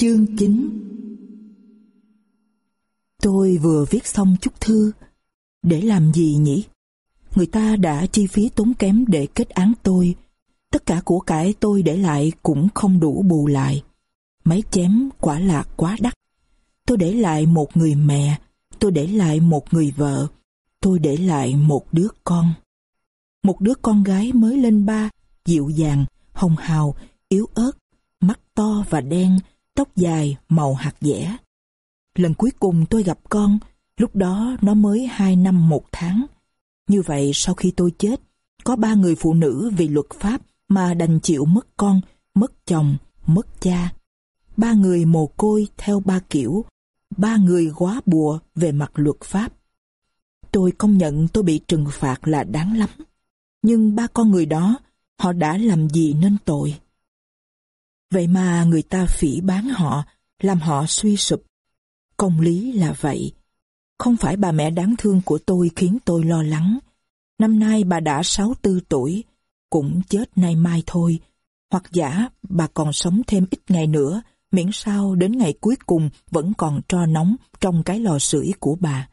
Chương 9 Tôi vừa viết xong chút thư. Để làm gì nhỉ? Người ta đã chi phí tốn kém để kết án tôi. Tất cả của cải tôi để lại cũng không đủ bù lại. Máy chém quả lạc quá đắt. Tôi để lại một người mẹ, tôi để lại một người vợ, tôi để lại một đứa con. Một đứa con gái mới lên ba, dịu dàng, hồng hào, yếu ớt, mắt to và đen, tóc dài, màu hạt dẻ. Lần cuối cùng tôi gặp con, lúc đó nó mới hai năm một tháng. Như vậy sau khi tôi chết, có ba người phụ nữ vì luật pháp mà đành chịu mất con, mất chồng, mất cha. Ba người mồ côi theo ba kiểu, ba người quá bùa về mặt luật pháp. Tôi công nhận tôi bị trừng phạt là đáng lắm. Nhưng ba con người đó, họ đã làm gì nên tội? Vậy mà người ta phỉ bán họ, làm họ suy sụp. Công lý là vậy. Không phải bà mẹ đáng thương của tôi khiến tôi lo lắng. Năm nay bà đã 64 tuổi, cũng chết nay mai thôi. Hoặc giả bà còn sống thêm ít ngày nữa, miễn sao đến ngày cuối cùng vẫn còn tro nóng trong cái lò sưởi của bà.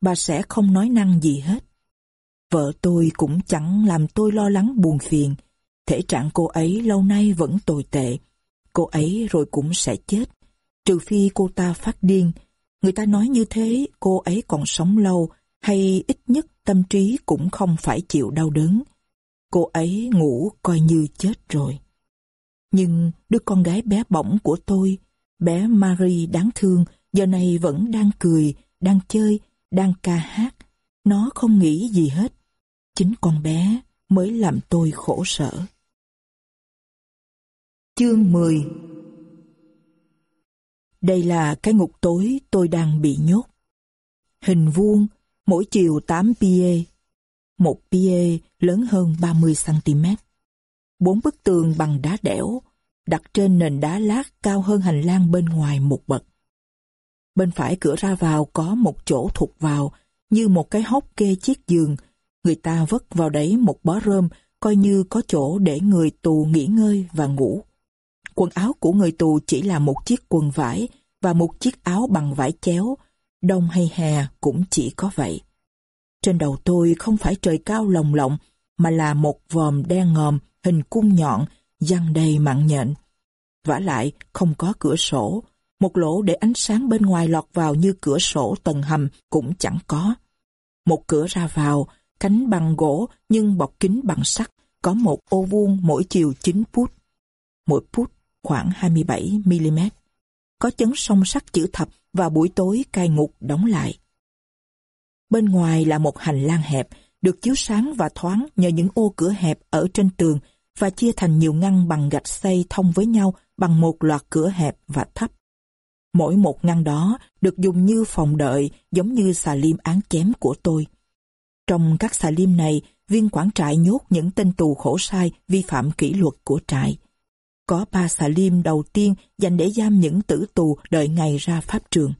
Bà sẽ không nói năng gì hết. Vợ tôi cũng chẳng làm tôi lo lắng buồn phiền. Thể trạng cô ấy lâu nay vẫn tồi tệ. Cô ấy rồi cũng sẽ chết. Trừ phi cô ta phát điên. Người ta nói như thế cô ấy còn sống lâu hay ít nhất tâm trí cũng không phải chịu đau đớn. Cô ấy ngủ coi như chết rồi. Nhưng đứa con gái bé bỏng của tôi, bé Marie đáng thương, giờ này vẫn đang cười, đang chơi, đang ca hát. Nó không nghĩ gì hết. Chính con bé mới làm tôi khổ sở. Chương 10 Đây là cái ngục tối tôi đang bị nhốt. Hình vuông, mỗi chiều 8 pie. Một pie lớn hơn 30cm. Bốn bức tường bằng đá đẽo, đặt trên nền đá lát cao hơn hành lang bên ngoài một bậc. Bên phải cửa ra vào có một chỗ thụt vào, như một cái hốc kê chiếc giường. Người ta vất vào đấy một bó rơm, coi như có chỗ để người tù nghỉ ngơi và ngủ. Quần áo của người tù chỉ là một chiếc quần vải và một chiếc áo bằng vải chéo, đông hay hè cũng chỉ có vậy. Trên đầu tôi không phải trời cao lồng lộng, mà là một vòm đen ngòm, hình cung nhọn, răng đầy mặn nhện. vả lại không có cửa sổ, một lỗ để ánh sáng bên ngoài lọt vào như cửa sổ tầng hầm cũng chẳng có. Một cửa ra vào, cánh bằng gỗ nhưng bọc kính bằng sắt, có một ô vuông mỗi chiều 9 phút. Mỗi phút khoảng 27mm. Có chấn song sắt chữ thập và buổi tối cai ngục đóng lại. Bên ngoài là một hành lang hẹp, được chiếu sáng và thoáng nhờ những ô cửa hẹp ở trên tường và chia thành nhiều ngăn bằng gạch xây thông với nhau bằng một loạt cửa hẹp và thấp. Mỗi một ngăn đó được dùng như phòng đợi giống như xà liêm án chém của tôi. Trong các xà liêm này, viên quản trại nhốt những tên tù khổ sai vi phạm kỷ luật của trại. Có ba xà liêm đầu tiên dành để giam những tử tù đợi ngày ra pháp trường.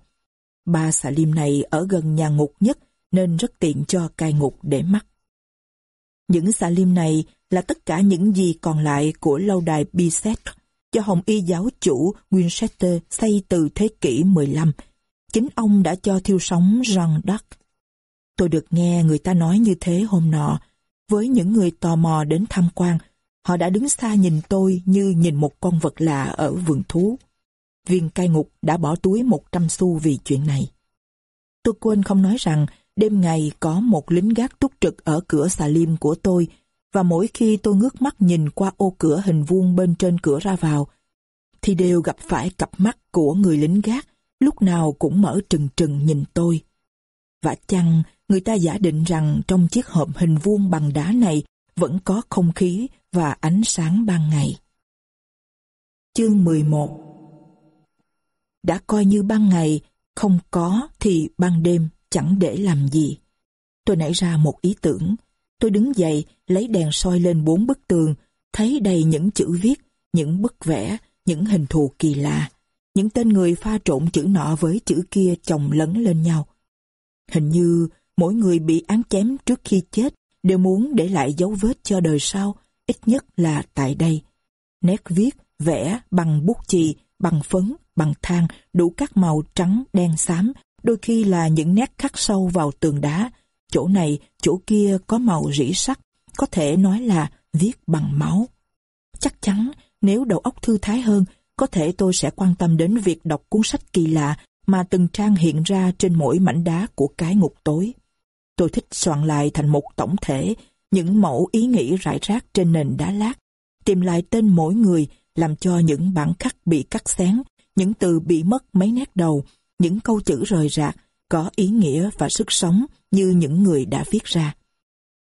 Ba xà liêm này ở gần nhà ngục nhất nên rất tiện cho cai ngục để mắt. Những xà liêm này là tất cả những gì còn lại của lâu đài Bicêtre do Hồng Y giáo chủ Winchester xây từ thế kỷ 15. Chính ông đã cho thiêu sống Jean d'Arc. Tôi được nghe người ta nói như thế hôm nọ. Với những người tò mò đến tham quan, họ đã đứng xa nhìn tôi như nhìn một con vật lạ ở vườn thú. Viên cai ngục đã bỏ túi 100 xu vì chuyện này. Tôi quên không nói rằng đêm ngày có một lính gác túc trực ở cửa xà liêm của tôi và mỗi khi tôi ngước mắt nhìn qua ô cửa hình vuông bên trên cửa ra vào, thì đều gặp phải cặp mắt của người lính gác, lúc nào cũng mở trừng trừng nhìn tôi. Và chăng người ta giả định rằng trong chiếc hộp hình vuông bằng đá này vẫn có không khí và ánh sáng ban ngày. Chương 11 Đã coi như ban ngày, không có thì ban đêm chẳng để làm gì. Tôi nảy ra một ý tưởng, Tôi đứng dậy, lấy đèn soi lên bốn bức tường, thấy đầy những chữ viết, những bức vẽ, những hình thù kỳ lạ. Những tên người pha trộn chữ nọ với chữ kia chồng lấn lên nhau. Hình như mỗi người bị án chém trước khi chết đều muốn để lại dấu vết cho đời sau, ít nhất là tại đây. Nét viết, vẽ bằng bút chì, bằng phấn, bằng than đủ các màu trắng, đen, xám, đôi khi là những nét khắc sâu vào tường đá. Chỗ này, chỗ kia có màu rỉ sắt, có thể nói là viết bằng máu. Chắc chắn, nếu đầu óc thư thái hơn, có thể tôi sẽ quan tâm đến việc đọc cuốn sách kỳ lạ mà từng trang hiện ra trên mỗi mảnh đá của cái ngục tối. Tôi thích soạn lại thành một tổng thể những mẫu ý nghĩ rải rác trên nền đá lát, tìm lại tên mỗi người làm cho những bản khắc bị cắt xén, những từ bị mất mấy nét đầu, những câu chữ rời rạc, có ý nghĩa và sức sống như những người đã viết ra.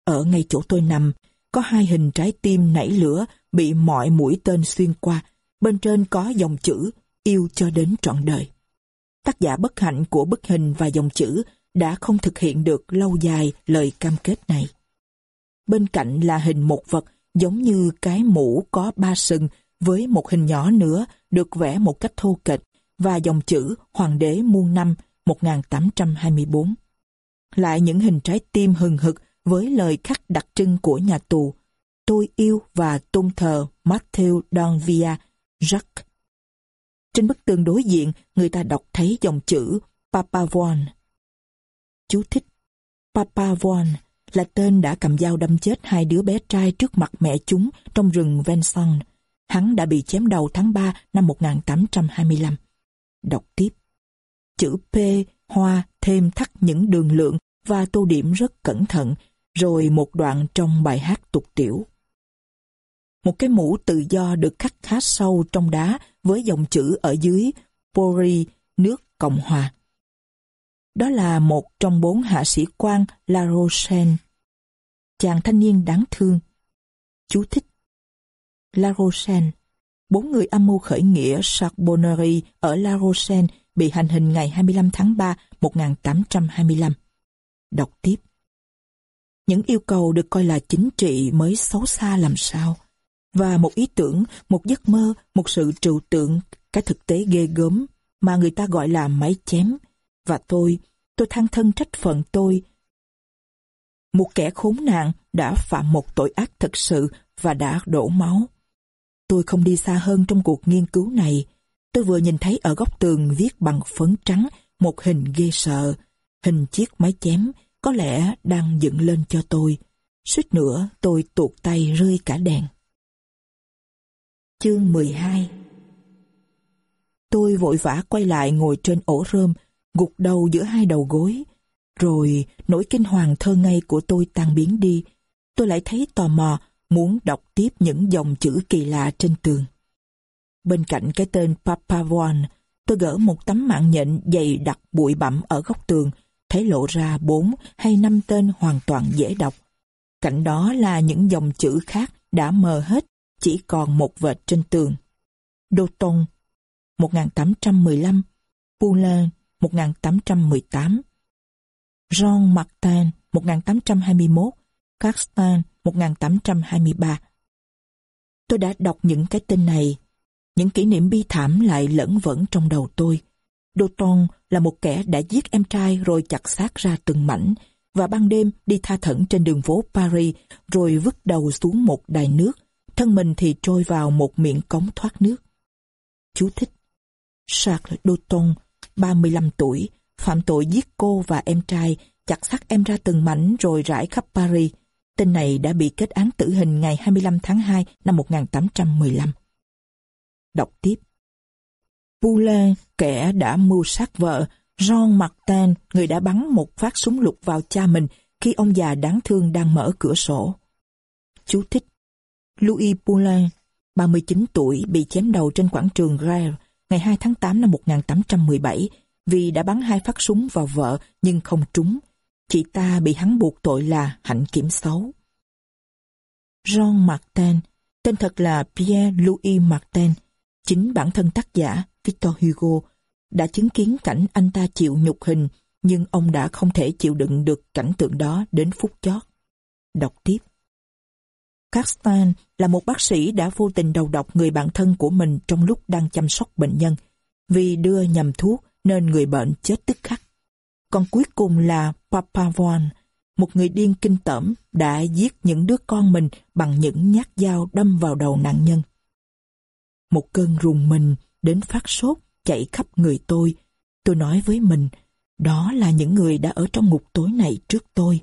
Ở ngay chỗ tôi nằm, có hai hình trái tim nảy lửa bị mọi mũi tên xuyên qua, bên trên có dòng chữ yêu cho đến trọn đời. Tác giả bất hạnh của bức hình và dòng chữ đã không thực hiện được lâu dài lời cam kết này. Bên cạnh là hình một vật giống như cái mũ có ba sừng với một hình nhỏ nữa được vẽ một cách thô kệch và dòng chữ Hoàng đế muôn năm 1824. Lại những hình trái tim hừng hực với lời khắc đặc trưng của nhà tù. Tôi yêu và tôn thờ Matthew Donvia Jacques. Trên bức tường đối diện, người ta đọc thấy dòng chữ Papa Von. Chú thích Papa Von là tên đã cầm dao đâm chết hai đứa bé trai trước mặt mẹ chúng trong rừng Venson. Hắn đã bị chém đầu tháng 3 năm 1825. Đọc tiếp. Chữ P, hoa thêm thắt những đường lượng và tô điểm rất cẩn thận, rồi một đoạn trong bài hát tục tiểu. Một cái mũ tự do được khắc khá sâu trong đá với dòng chữ ở dưới Pori, nước Cộng Hòa. Đó là một trong bốn hạ sĩ quan La Rochelle. Chàng thanh niên đáng thương. Chú thích. La Rochelle. Bốn người âm mưu khởi nghĩa Charbonnery ở La Rochelle bị hành hình ngày 25 tháng 3 1825. Đọc tiếp. Những yêu cầu được coi là chính trị mới xấu xa làm sao. Và một ý tưởng, một giấc mơ, một sự trừu tượng, cái thực tế ghê gớm mà người ta gọi là máy chém. Và tôi, tôi than thân trách phận tôi. Một kẻ khốn nạn đã phạm một tội ác thật sự và đã đổ máu. Tôi không đi xa hơn trong cuộc nghiên cứu này. Tôi vừa nhìn thấy ở góc tường viết bằng phấn trắng một hình ghê sợ. Hình chiếc máy chém có lẽ đang dựng lên cho tôi. Suýt nữa tôi tuột tay rơi cả đèn. Chương 12 Tôi vội vã quay lại ngồi trên ổ rơm gục đầu giữa hai đầu gối. Rồi nỗi kinh hoàng thơ ngây của tôi tan biến đi. Tôi lại thấy tò mò muốn đọc tiếp những dòng chữ kỳ lạ trên tường. Bên cạnh cái tên Papavon, tôi gỡ một tấm mạng nhện dày đặc bụi bặm ở góc tường, thấy lộ ra bốn hay năm tên hoàn toàn dễ đọc. Cạnh đó là những dòng chữ khác đã mờ hết, chỉ còn một vệt trên tường. Doton 1815, Poulain 1818, Jean Martin 1821, Carstan 1823. Tôi đã đọc những cái tên này, những kỷ niệm bi thảm lại lẫn vẫn trong đầu tôi. Doton là một kẻ đã giết em trai rồi chặt xác ra từng mảnh và ban đêm đi tha thẩn trên đường phố Paris rồi vứt đầu xuống một đài nước, thân mình thì trôi vào một miệng cống thoát nước. Chú thích Charles Doton 35 tuổi, phạm tội giết cô và em trai, chặt xác em ra từng mảnh rồi rải khắp Paris. Tên này đã bị kết án tử hình ngày 25 tháng 2 năm 1815. Đọc tiếp. Poulain, kẻ đã mưu sát vợ, Jean Martin, người đã bắn một phát súng lục vào cha mình khi ông già đáng thương đang mở cửa sổ. Chú thích. Louis Poulain, 39 tuổi, bị chém đầu trên quảng trường Grève ngày 2 tháng 8 năm 1817 vì đã bắn hai phát súng vào vợ nhưng không trúng. Chị ta bị hắn buộc tội là hạnh kiểm xấu. Jean Martin, tên thật là Pierre-Louis Martin, chính bản thân tác giả Victor Hugo đã chứng kiến cảnh anh ta chịu nhục hình nhưng ông đã không thể chịu đựng được cảnh tượng đó đến phút chót. Đọc tiếp. Carstan là một bác sĩ đã vô tình đầu độc người bạn thân của mình trong lúc đang chăm sóc bệnh nhân. Vì đưa nhầm thuốc nên người bệnh chết tức khắc. Còn cuối cùng là Papa Von, một người điên kinh tởm đã giết những đứa con mình bằng những nhát dao đâm vào đầu nạn nhân. Một cơn rùng mình đến phát sốt chạy khắp người tôi. Tôi nói với mình, đó là những người đã ở trong ngục tối này trước tôi.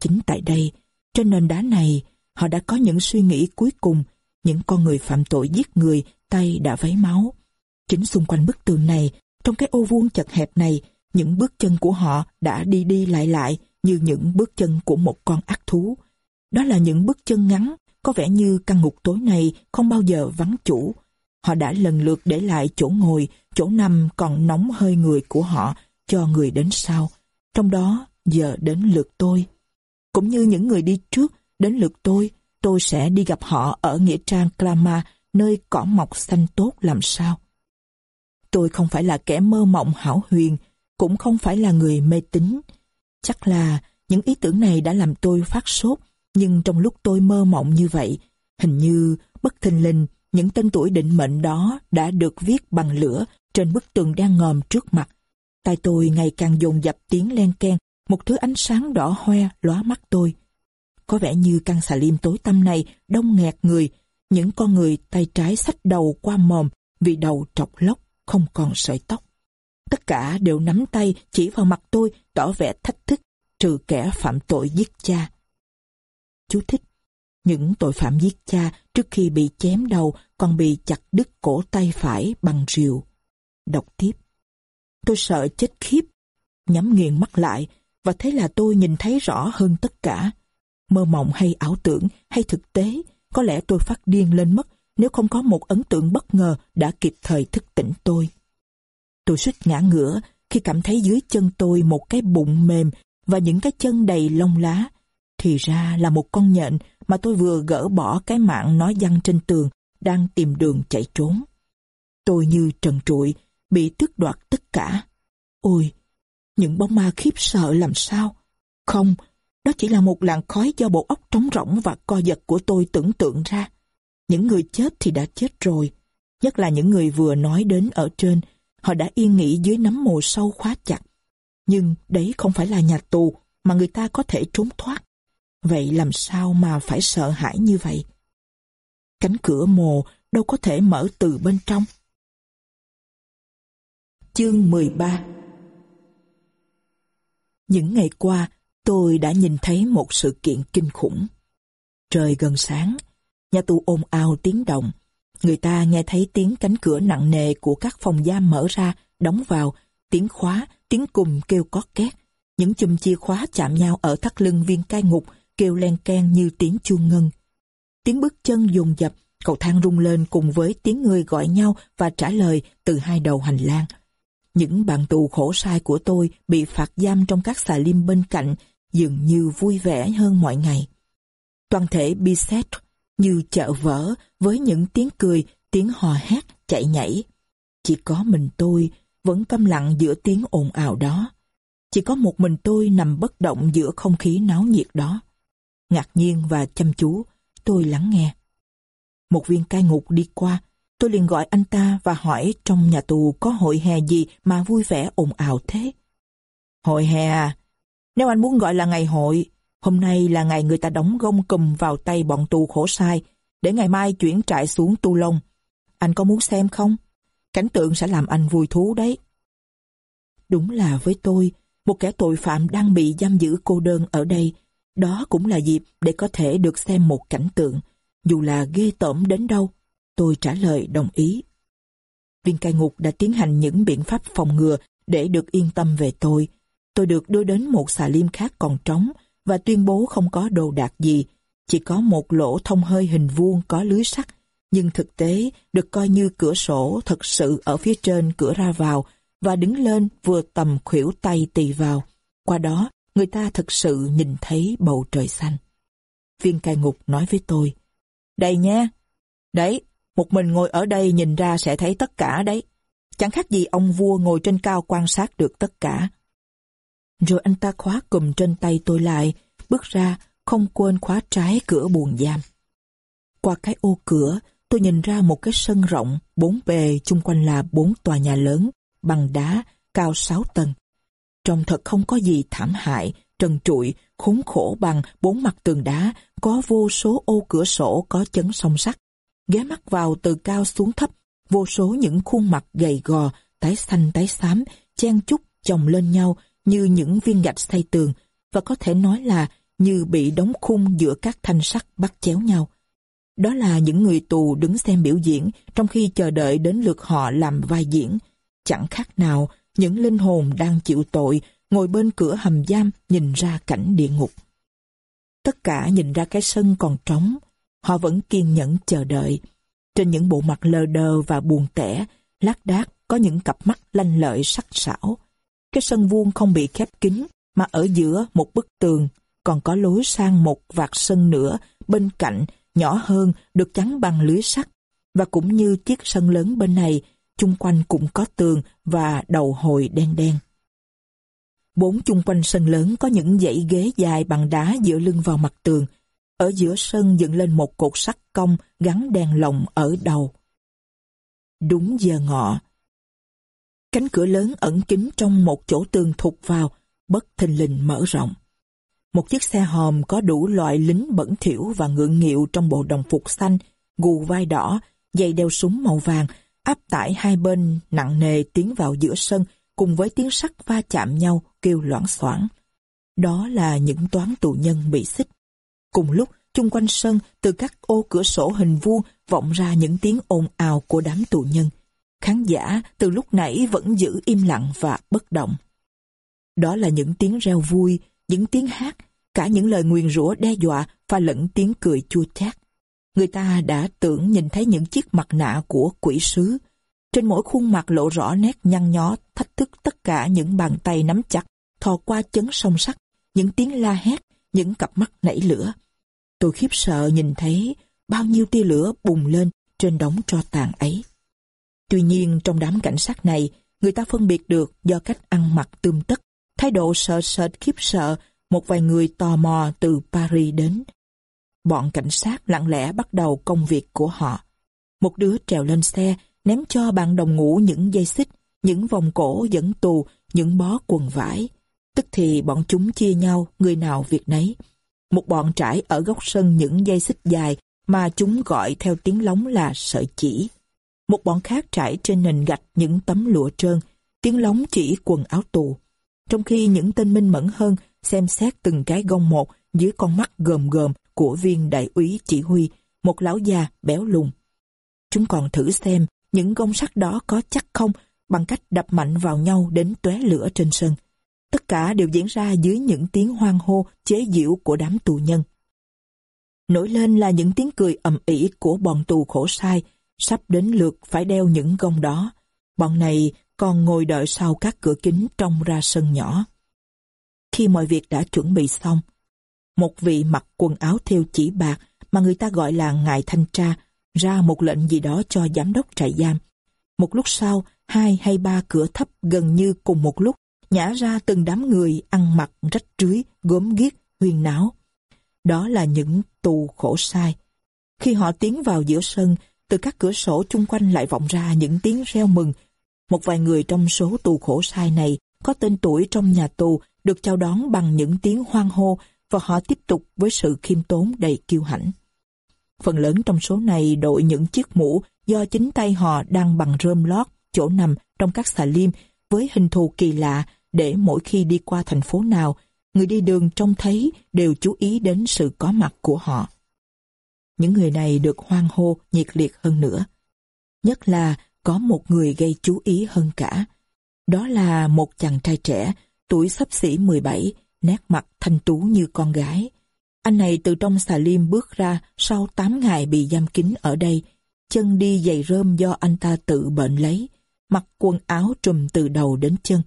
Chính tại đây, trên nền đá này, họ đã có những suy nghĩ cuối cùng, những con người phạm tội giết người, tay đã vấy máu. Chính xung quanh bức tường này, trong cái ô vuông chật hẹp này, những bước chân của họ đã đi đi lại lại như những bước chân của một con ác thú. Đó là những bước chân ngắn, có vẻ như căn ngục tối này không bao giờ vắng chủ. Họ đã lần lượt để lại chỗ ngồi, chỗ nằm còn nóng hơi người của họ cho người đến sau. Trong đó, giờ đến lượt tôi. Cũng như những người đi trước, đến lượt tôi, tôi sẽ đi gặp họ ở Nghĩa Trang Klama, nơi cỏ mọc xanh tốt làm sao. Tôi không phải là kẻ mơ mộng hảo huyền, cũng không phải là người mê tín. Chắc là những ý tưởng này đã làm tôi phát sốt, nhưng trong lúc tôi mơ mộng như vậy, hình như bất thình lình những tên tuổi định mệnh đó đã được viết bằng lửa trên bức tường đang ngòm trước mặt. Tai tôi ngày càng dồn dập tiếng len ken, một thứ ánh sáng đỏ hoe lóa mắt tôi. Có vẻ như căn xà lim tối tăm này đông nghẹt người, những con người tay trái xách đầu qua mồm vì đầu trọc lóc, không còn sợi tóc. Tất cả đều nắm tay chỉ vào mặt tôi tỏ vẻ thách thức, trừ kẻ phạm tội giết cha. Chú thích những tội phạm giết cha trước khi bị chém đầu còn bị chặt đứt cổ tay phải bằng rìu. Đọc tiếp. Tôi sợ chết khiếp, nhắm nghiền mắt lại và thế là tôi nhìn thấy rõ hơn tất cả. Mơ mộng hay ảo tưởng hay thực tế, có lẽ tôi phát điên lên mất nếu không có một ấn tượng bất ngờ đã kịp thời thức tỉnh tôi. Tôi suýt ngã ngửa khi cảm thấy dưới chân tôi một cái bụng mềm và những cái chân đầy lông lá. Thì ra là một con nhện mà tôi vừa gỡ bỏ cái mạng nó văng trên tường, đang tìm đường chạy trốn. Tôi như trần trụi, bị tước đoạt tất cả. Ôi, những bóng ma khiếp sợ làm sao? Không, đó chỉ là một làn khói do bộ óc trống rỗng và co giật của tôi tưởng tượng ra. Những người chết thì đã chết rồi, nhất là những người vừa nói đến ở trên, họ đã yên nghỉ dưới nấm mồ sâu khóa chặt. Nhưng đấy không phải là nhà tù mà người ta có thể trốn thoát. Vậy làm sao mà phải sợ hãi như vậy? Cánh cửa mồ đâu có thể mở từ bên trong. Chương 13 Những ngày qua, tôi đã nhìn thấy một sự kiện kinh khủng. Trời gần sáng, nhà tù ồn ào tiếng động. Người ta nghe thấy tiếng cánh cửa nặng nề của các phòng giam mở ra, đóng vào, tiếng khóa, tiếng cùng kêu có két. Những chùm chìa khóa chạm nhau ở thắt lưng viên cai ngục, kêu len ken như tiếng chuông ngân. Tiếng bước chân dồn dập, cầu thang rung lên cùng với tiếng người gọi nhau và trả lời từ hai đầu hành lang. Những bạn tù khổ sai của tôi bị phạt giam trong các xà lim bên cạnh dường như vui vẻ hơn mọi ngày. Toàn thể Biset như chợ vỡ với những tiếng cười, tiếng hò hét, chạy nhảy. Chỉ có mình tôi vẫn câm lặng giữa tiếng ồn ào đó. Chỉ có một mình tôi nằm bất động giữa không khí náo nhiệt đó. Ngạc nhiên và chăm chú, tôi lắng nghe. Một viên cai ngục đi qua, tôi liền gọi anh ta và hỏi trong nhà tù có hội hè gì mà vui vẻ ồn ào thế. Hội hè à? Nếu anh muốn gọi là ngày hội, hôm nay là ngày người ta đóng gông cùm vào tay bọn tù khổ sai, để ngày mai chuyển trại xuống Tu Lông. Anh có muốn xem không? Cảnh tượng sẽ làm anh vui thú đấy. Đúng là với tôi, một kẻ tội phạm đang bị giam giữ cô đơn ở đây, đó cũng là dịp để có thể được xem một cảnh tượng, dù là ghê tởm đến đâu. Tôi trả lời đồng ý. Viên cai ngục đã tiến hành những biện pháp phòng ngừa để được yên tâm về tôi. Tôi được đưa đến một xà lim khác còn trống và tuyên bố không có đồ đạc gì, chỉ có một lỗ thông hơi hình vuông có lưới sắt, nhưng thực tế được coi như cửa sổ thật sự ở phía trên cửa ra vào và đứng lên vừa tầm khuỷu tay tì vào. Qua đó, người ta thực sự nhìn thấy bầu trời xanh. Viên cai ngục nói với tôi, Đây nha, đấy, một mình ngồi ở đây nhìn ra sẽ thấy tất cả đấy. Chẳng khác gì ông vua ngồi trên cao quan sát được tất cả. Rồi anh ta khóa cùm trên tay tôi lại, bước ra, không quên khóa trái cửa buồng giam. Qua cái ô cửa, tôi nhìn ra một cái sân rộng, bốn bề chung quanh là bốn tòa nhà lớn, bằng đá, cao sáu tầng. Trông thật không có gì thảm hại, trần trụi, khốn khổ bằng bốn mặt tường đá, có vô số ô cửa sổ có chấn song sắt. Ghé mắt vào từ cao xuống thấp, vô số những khuôn mặt gầy gò, tái xanh tái xám, chen chúc chồng lên nhau như những viên gạch xây tường, và có thể nói là như bị đóng khung giữa các thanh sắt bắt chéo nhau. Đó là những người tù đứng xem biểu diễn trong khi chờ đợi đến lượt họ làm vai diễn. Chẳng khác nào những linh hồn đang chịu tội ngồi bên cửa hầm giam nhìn ra cảnh địa ngục. Tất cả nhìn ra cái sân còn trống, họ vẫn kiên nhẫn chờ đợi. Trên những bộ mặt lờ đờ và buồn tẻ, lác đác có những cặp mắt lanh lợi sắc sảo. Cái sân vuông không bị khép kín, mà ở giữa một bức tường còn có lối sang một vạt sân nữa bên cạnh nhỏ hơn được chắn bằng lưới sắt và cũng như chiếc sân lớn bên này chung quanh cũng có tường và đầu hồi đen đen. Bốn chung quanh sân lớn có những dãy ghế dài bằng đá dựa lưng vào mặt tường. Ở giữa sân dựng lên một cột sắt cong gắn đèn lồng ở đầu. Đúng giờ ngọ. Cánh cửa lớn ẩn kín trong một chỗ tường thụt vào, bất thình lình mở rộng. Một chiếc xe hòm có đủ loại lính bẩn thỉu và ngượng nghịu trong bộ đồng phục xanh, gù vai đỏ, dây đeo súng màu vàng, áp tải hai bên nặng nề tiến vào giữa sân cùng với tiếng sắt va chạm nhau kêu loãng xoảng. Đó là những toán tù nhân bị xích. Cùng lúc, chung quanh sân, từ các ô cửa sổ hình vuông vọng ra những tiếng ồn ào của đám tù nhân. Khán giả từ lúc nãy vẫn giữ im lặng và bất động. Đó là những tiếng reo vui, những tiếng hát, cả những lời nguyền rủa đe dọa và lẫn tiếng cười chua chát. Người ta đã tưởng nhìn thấy những chiếc mặt nạ của quỷ sứ. Trên mỗi khuôn mặt lộ rõ nét nhăn nhó, thách thức tất cả những bàn tay nắm chặt, thò qua chấn song sắt, những tiếng la hét, những cặp mắt nảy lửa. Tôi khiếp sợ nhìn thấy bao nhiêu tia lửa bùng lên trên đống tro tàn ấy. Tuy nhiên trong đám cảnh sát này, người ta phân biệt được do cách ăn mặc tươm tất, thái độ sợ sệt khiếp sợ một vài người tò mò từ Paris đến. Bọn cảnh sát lặng lẽ bắt đầu công việc của họ. Một đứa trèo lên xe, ném cho bạn đồng ngủ những dây xích, những vòng cổ dẫn tù, những bó quần vải. Tức thì bọn chúng chia nhau, người nào việc nấy. Một bọn trải ở góc sân những dây xích dài mà chúng gọi theo tiếng lóng là sợi chỉ. Một bọn khác trải trên nền gạch những tấm lụa trơn, tiếng lóng chỉ quần áo tù. Trong khi những tên minh mẫn hơn xem xét từng cái gông một dưới con mắt gồm gồm của viên đại úy chỉ huy, một lão già béo lùn. Chúng còn thử xem những gông sắt đó có chắc không bằng cách đập mạnh vào nhau đến tóe lửa trên sân. Tất cả đều diễn ra dưới những tiếng hoang hô chế giễu của đám tù nhân. Nổi lên là những tiếng cười ầm ĩ của bọn tù khổ sai, sắp đến lượt phải đeo những gông đó. Bọn này còn ngồi đợi sau các cửa kính trông ra sân nhỏ. Khi mọi việc đã chuẩn bị xong, một vị mặc quần áo theo chỉ bạc mà người ta gọi là ngài thanh tra ra một lệnh gì đó cho giám đốc trại giam. Một lúc sau, hai hay ba cửa thấp gần như cùng một lúc nhả ra từng đám người ăn mặc rách rưới, gốm ghiếc, huyền náo. Đó là những tù khổ sai. Khi họ tiến vào giữa sân, từ các cửa sổ chung quanh lại vọng ra những tiếng reo mừng. Một vài người trong số tù khổ sai này có tên tuổi trong nhà tù được chào đón bằng những tiếng hoang hô và họ tiếp tục với sự khiêm tốn đầy kiêu hãnh. Phần lớn trong số này đội những chiếc mũ do chính tay họ đang bằng rơm lót chỗ nằm trong các xà liêm với hình thù kỳ lạ để mỗi khi đi qua thành phố nào, người đi đường trông thấy đều chú ý đến sự có mặt của họ. Những người này được hoang hô nhiệt liệt hơn nữa. Nhất là có một người gây chú ý hơn cả. Đó là một chàng trai trẻ, tuổi sắp xỉ 17, nét mặt thanh tú như con gái. Anh này từ trong xà liêm bước ra sau 8 ngày bị giam kín ở đây, chân đi giày rơm do anh ta tự bệnh lấy, mặc quần áo trùm từ đầu đến chân.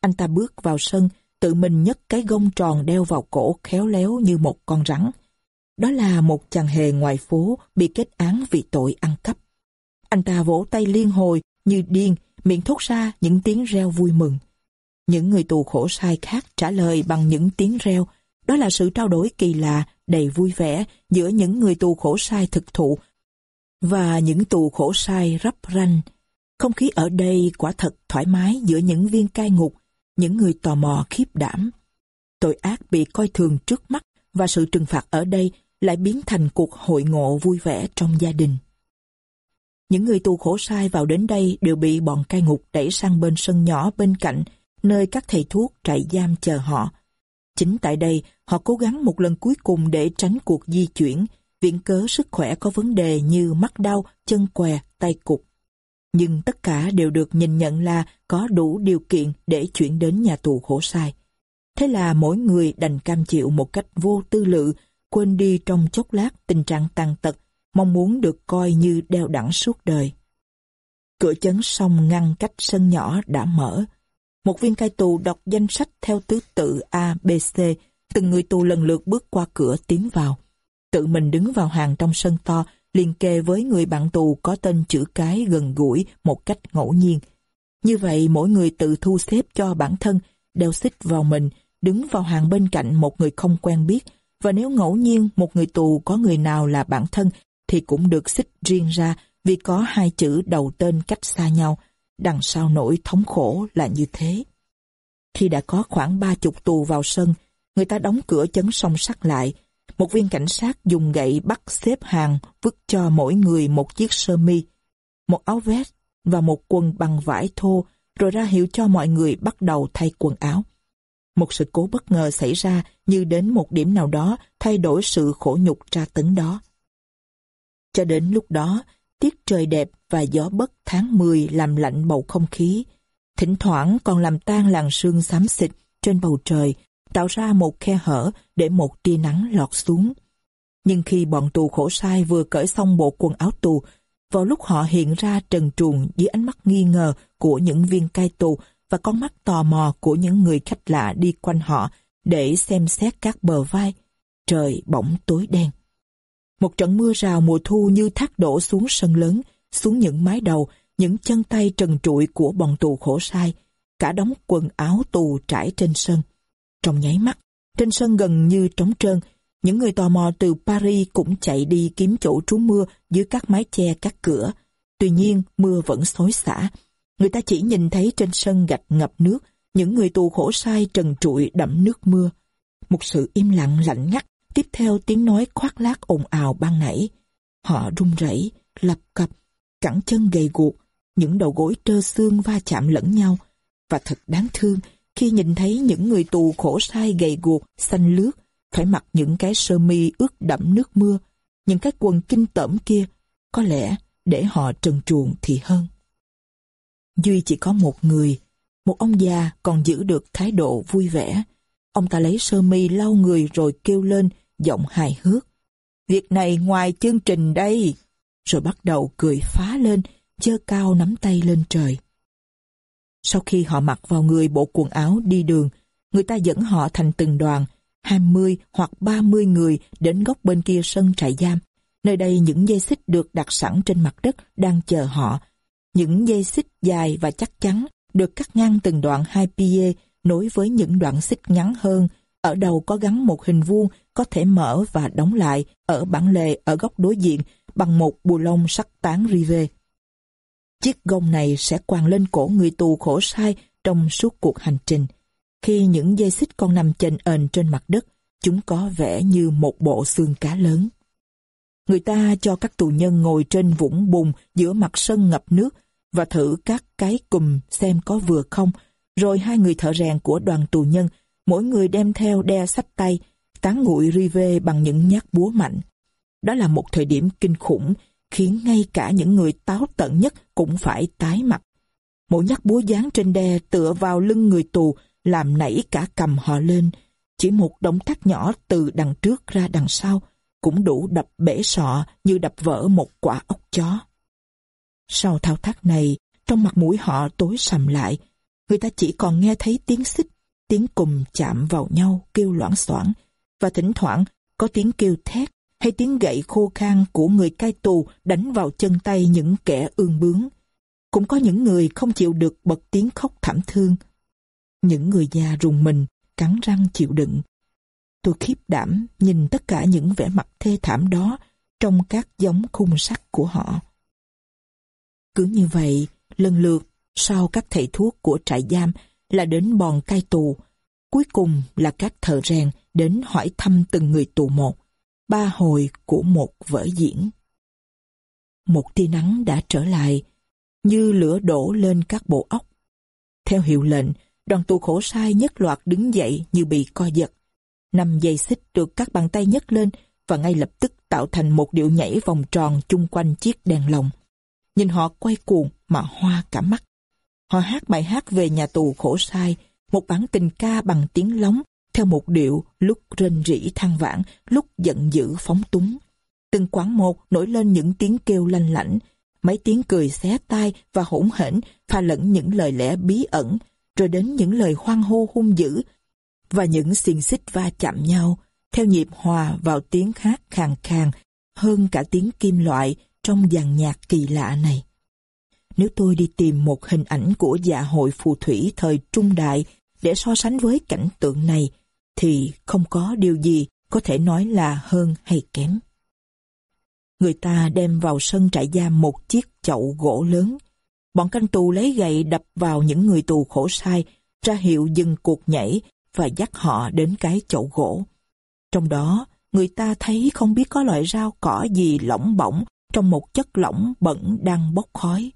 Anh ta bước vào sân, tự mình nhấc cái gông tròn đeo vào cổ khéo léo như một con rắn. Đó là một chàng hề ngoài phố bị kết án vì tội ăn cắp. Anh ta vỗ tay liên hồi như điên, miệng thốt ra những tiếng reo vui mừng. Những người tù khổ sai khác trả lời bằng những tiếng reo. Đó là sự trao đổi kỳ lạ, đầy vui vẻ giữa những người tù khổ sai thực thụ và những tù khổ sai rắp ranh. Không khí ở đây quả thật thoải mái giữa những viên cai ngục, những người tò mò khiếp đảm. Tội ác bị coi thường trước mắt và sự trừng phạt ở đây lại biến thành cuộc hội ngộ vui vẻ trong gia đình. Những người tù khổ sai vào đến đây đều bị bọn cai ngục đẩy sang bên sân nhỏ bên cạnh, nơi các thầy thuốc trại giam chờ họ. Chính tại đây, họ cố gắng một lần cuối cùng để tránh cuộc di chuyển, viện cớ sức khỏe có vấn đề như mắt đau, chân què, tay cục. Nhưng tất cả đều được nhìn nhận là có đủ điều kiện để chuyển đến nhà tù khổ sai. Thế là mỗi người đành cam chịu một cách vô tư lự, quên đi trong chốc lát tình trạng tàn tật, mong muốn được coi như đeo đẳng suốt đời. Cửa chấn sông ngăn cách sân nhỏ đã mở. Một viên cai tù đọc danh sách theo thứ tự A, B, C, từng người tù lần lượt bước qua cửa tiến vào. Tự mình đứng vào hàng trong sân to, liền kề với người bạn tù có tên chữ cái gần gũi một cách ngẫu nhiên. Như vậy mỗi người tự thu xếp cho bản thân, đeo xích vào mình, đứng vào hàng bên cạnh một người không quen biết, và nếu ngẫu nhiên một người tù có người nào là bản thân thì cũng được xích riêng ra vì có hai chữ đầu tên cách xa nhau, đằng sau nỗi thống khổ là như thế. Khi đã có khoảng ba chục tù vào sân, người ta đóng cửa chấn song sắt lại. Một viên cảnh sát dùng gậy bắt xếp hàng vứt cho mỗi người một chiếc sơ mi, một áo vest và một quần bằng vải thô, rồi ra hiệu cho mọi người bắt đầu thay quần áo. Một sự cố bất ngờ xảy ra như đến một điểm nào đó thay đổi sự khổ nhục tra tấn đó. Cho đến lúc đó, tiết trời đẹp và gió bất tháng 10 làm lạnh bầu không khí. Thỉnh thoảng còn làm tan làn sương xám xịt trên bầu trời, tạo ra một khe hở để một tia nắng lọt xuống. Nhưng khi bọn tù khổ sai vừa cởi xong bộ quần áo tù, vào lúc họ hiện ra trần truồng dưới ánh mắt nghi ngờ của những viên cai tù và con mắt tò mò của những người khách lạ đi quanh họ để xem xét các bờ vai, trời bỗng tối đen. Một trận mưa rào mùa thu như thác đổ xuống sân lớn, xuống những mái đầu, những chân tay trần trụi của bọn tù khổ sai, cả đống quần áo tù trải trên sân. Trong nháy mắt, trên sân gần như trống trơn, những người tò mò từ Paris cũng chạy đi kiếm chỗ trú mưa dưới các mái che các cửa. Tuy nhiên, mưa vẫn xối xả. Người ta chỉ nhìn thấy trên sân gạch ngập nước, những người tù khổ sai trần trụi đẫm nước mưa. Một sự im lặng lạnh ngắt Tiếp theo tiếng nói khoác lác ồn ào ban nãy. Họ run rẩy, lập cập, cẳng chân gầy guộc, những đầu gối trơ xương va chạm lẫn nhau. Và thật đáng thương khi nhìn thấy những người tù khổ sai gầy guộc, xanh lướt, phải mặc những cái sơ mi ướt đẫm nước mưa, những cái quần kinh tởm kia, có lẽ để họ trần truồng thì hơn. Duy chỉ có một người, một ông già còn giữ được thái độ vui vẻ. Ông ta lấy sơ mi lau người rồi kêu lên, giọng hài hước. Việc này ngoài chương trình đây. Rồi bắt đầu cười phá lên, chơ cao nắm tay lên trời. Sau khi họ mặc vào người bộ quần áo đi đường, người ta dẫn họ thành từng đoàn, 20 hoặc 30 người đến góc bên kia sân trại giam. Nơi đây những dây xích được đặt sẵn trên mặt đất đang chờ họ. Những dây xích dài và chắc chắn được cắt ngang từng đoạn 2 pie nối với những đoạn xích ngắn hơn. Ở đầu có gắn một hình vuông có thể mở và đóng lại ở bản lề ở góc đối diện bằng một bù lông sắc tán rive. Chiếc gông này sẽ quàng lên cổ người tù khổ sai trong suốt cuộc hành trình. Khi những dây xích còn nằm chềnh ền trên mặt đất, chúng có vẻ như một bộ xương cá lớn. Người ta cho các tù nhân ngồi trên vũng bùn giữa mặt sân ngập nước và thử các cái cùm xem có vừa không, rồi hai người thợ rèn của đoàn tù nhân, mỗi người đem theo đe sách tay, tán nguội Rive bằng những nhát búa mạnh. Đó là một thời điểm kinh khủng, khiến ngay cả những người táo tận nhất cũng phải tái mặt. Mỗi nhát búa dán trên đe tựa vào lưng người tù, làm nảy cả cầm họ lên. Chỉ một động tác nhỏ từ đằng trước ra đằng sau, cũng đủ đập bể sọ như đập vỡ một quả ốc chó. Sau thao tác này, trong mặt mũi họ tối sầm lại, người ta chỉ còn nghe thấy tiếng xích, tiếng cùm chạm vào nhau kêu loãng xoảng, và thỉnh thoảng có tiếng kêu thét hay tiếng gậy khô khan của người cai tù đánh vào chân tay những kẻ ương bướng. Cũng có những người không chịu được bật tiếng khóc thảm thương. Những người già rùng mình, cắn răng chịu đựng. Tôi khiếp đảm nhìn tất cả những vẻ mặt thê thảm đó trong các giống khung sắt của họ. Cứ như vậy, lần lượt, sau các thầy thuốc của trại giam là đến bòn cai tù, cuối cùng là các thợ rèn đến hỏi thăm từng người tù một, ba hồi của một vở diễn. một tia nắng đã trở lại, như lửa đổ lên các bộ óc. Theo hiệu lệnh, đoàn tù khổ sai nhất loạt đứng dậy như bị co giật. Năm dây xích được các bàn tay nhấc lên và ngay lập tức tạo thành một điệu nhảy vòng tròn chung quanh chiếc đèn lồng. Nhìn họ quay cuồng mà hoa cả mắt. Họ hát bài hát về nhà tù khổ sai, một bản tình ca bằng tiếng lóng, theo một điệu lúc rên rỉ than vãn, lúc giận dữ phóng túng. Từng quán một nổi lên những tiếng kêu lanh lảnh, mấy tiếng cười xé tai và hỗn hển pha lẫn những lời lẽ bí ẩn, rồi đến những lời hoang hô hung dữ và những xiềng xích va chạm nhau theo nhịp hòa vào tiếng hát khàn khàn hơn cả tiếng kim loại trong dàn nhạc kỳ lạ này. Nếu tôi đi tìm một hình ảnh của dạ hội phù thủy thời trung đại để so sánh với cảnh tượng này, thì không có điều gì có thể nói là hơn hay kém. Người ta đem vào sân trại giam một chiếc chậu gỗ lớn. Bọn canh tù lấy gậy đập vào những người tù khổ sai, ra hiệu dừng cuộc nhảy và dắt họ đến cái chậu gỗ. Trong đó, người ta thấy không biết có loại rau cỏ gì lỏng bỏng trong một chất lỏng bẩn đang bốc khói.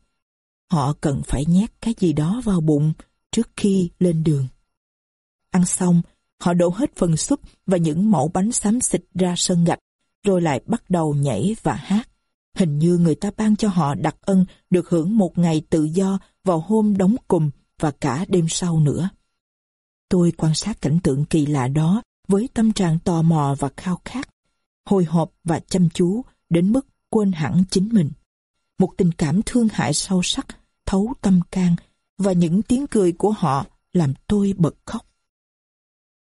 Họ cần phải nhét cái gì đó vào bụng trước khi lên đường. Ăn xong, họ đổ hết phần súp và những mẫu bánh xám xịt ra sân gạch, rồi lại bắt đầu nhảy và hát. Hình như người ta ban cho họ đặc ân được hưởng một ngày tự do vào hôm đóng cùm và cả đêm sau nữa. Tôi quan sát cảnh tượng kỳ lạ đó với tâm trạng tò mò và khao khát, hồi hộp và chăm chú đến mức quên hẳn chính mình. Một tình cảm thương hại sâu sắc, thấu tâm can và những tiếng cười của họ làm tôi bật khóc.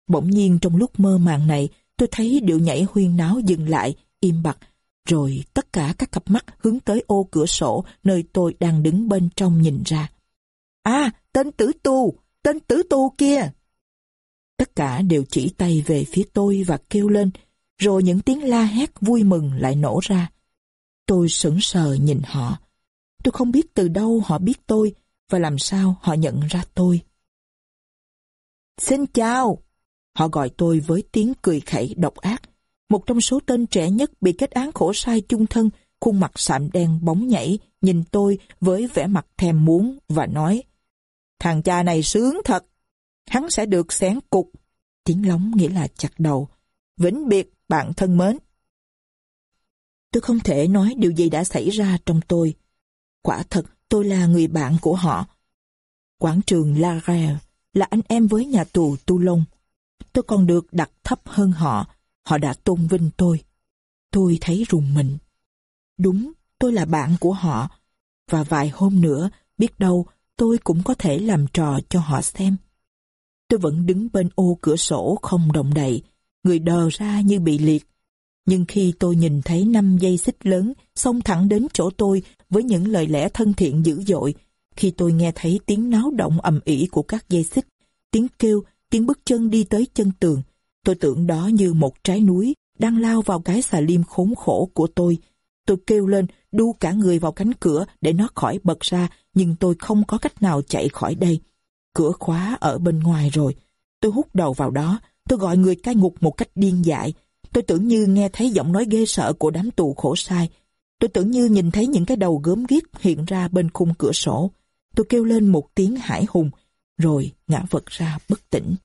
Bỗng nhiên trong lúc mơ màng này, tôi thấy điệu nhảy huyên náo dừng lại, im bặt, rồi tất cả các cặp mắt hướng tới ô cửa sổ nơi tôi đang đứng bên trong nhìn ra. À, tên tử tu, tên tử tu kia! Tất cả đều chỉ tay về phía tôi và kêu lên, rồi những tiếng la hét vui mừng lại nổ ra. Tôi sững sờ nhìn họ. Tôi không biết từ đâu họ biết tôi và làm sao họ nhận ra tôi. Xin chào! Họ gọi tôi với tiếng cười khẩy độc ác. Một trong số tên trẻ nhất bị kết án khổ sai chung thân, khuôn mặt sạm đen bóng nhảy, nhìn tôi với vẻ mặt thèm muốn và nói Thằng cha này sướng thật, hắn sẽ được xén cục. Tiếng lóng nghĩa là chặt đầu. Vĩnh biệt, bạn thân mến. Tôi không thể nói điều gì đã xảy ra trong tôi. Quả thật, tôi là người bạn của họ. Quảng trường La Rève là anh em với nhà tù Toulon. Tôi còn được đặt thấp hơn họ. Họ đã tôn vinh tôi. Tôi thấy rùng mình. Đúng, tôi là bạn của họ. Và vài hôm nữa, biết đâu, tôi cũng có thể làm trò cho họ xem. Tôi vẫn đứng bên ô cửa sổ không động đậy, người đờ ra như bị liệt. Nhưng khi tôi nhìn thấy năm dây xích lớn xông thẳng đến chỗ tôi với những lời lẽ thân thiện dữ dội, khi tôi nghe thấy tiếng náo động ầm ĩ của các dây xích, tiếng kêu, tiếng bước chân đi tới chân tường, tôi tưởng đó như một trái núi đang lao vào cái xà lim khốn khổ của tôi. Tôi kêu lên, đu cả người vào cánh cửa để nó khỏi bật ra, nhưng tôi không có cách nào chạy khỏi đây. Cửa khóa ở bên ngoài rồi. Tôi hút đầu vào đó, tôi gọi người cai ngục một cách điên dại. Tôi tưởng như nghe thấy giọng nói ghê sợ của đám tù khổ sai. Tôi tưởng như nhìn thấy những cái đầu gớm ghiếc hiện ra bên khung cửa sổ. Tôi kêu lên một tiếng hải hùng, rồi ngã vật ra bất tỉnh.